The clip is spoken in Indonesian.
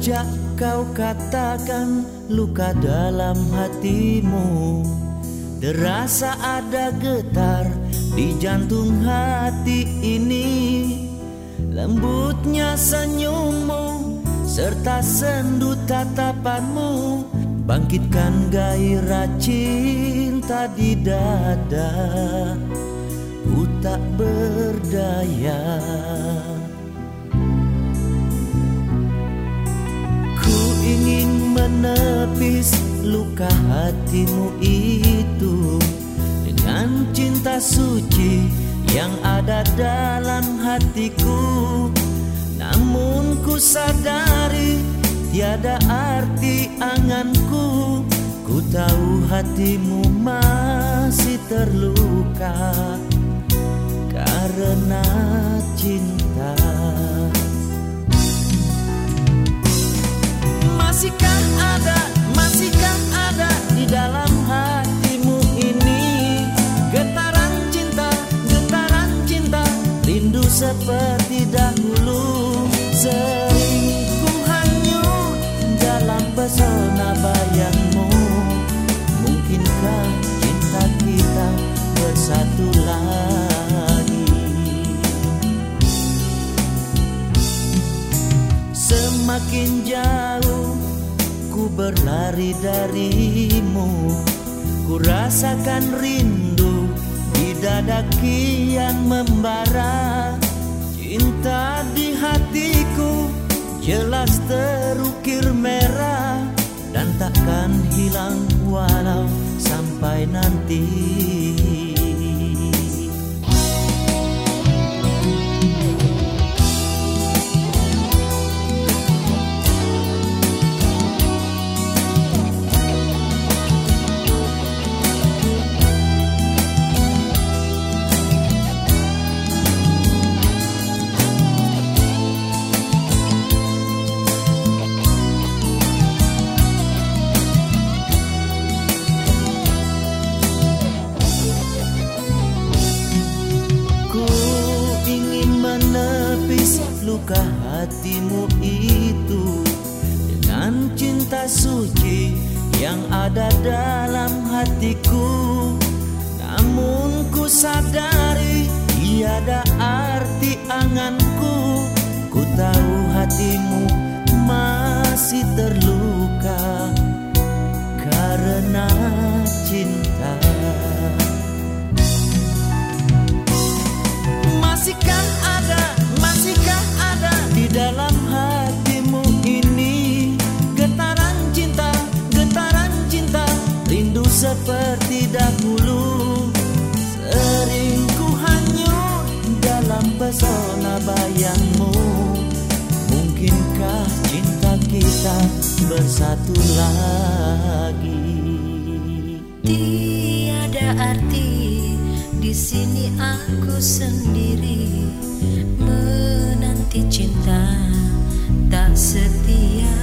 Sejak kau katakan luka dalam hatimu Terasa ada getar di jantung hati ini. Lembutnya senyummu serta sendu tatapanmu Bangkitkan gairah cinta di dada. Ku tak berdaya luka hatimu itu dengan cinta suci yang ada dalam hatiku. Namun ku sadari tiada arti anganku. Ku tahu hatimu masih terluka karena cinta. Masihkah seperti dahulu. Sering ku hanyut dalam pesona bayangmu. Mungkinkah cinta kita bersatu lagi? Semakin jauh ku berlari darimu Ku rasakan rindu di dada kian membara Cinta di hatiku jelas terukir merah Dan takkan hilang walau sampai nanti hatimu itu dengan cinta suci yang ada dalam hatiku. Namun ku sadari tiada arti anganku. Ku tahu hatimu dahulu. Sering ku hanyut dalam pesona bayangmu. Mungkinkah cinta kita bersatu lagi? Tiada arti di sini aku sendiri menanti cinta tak setia.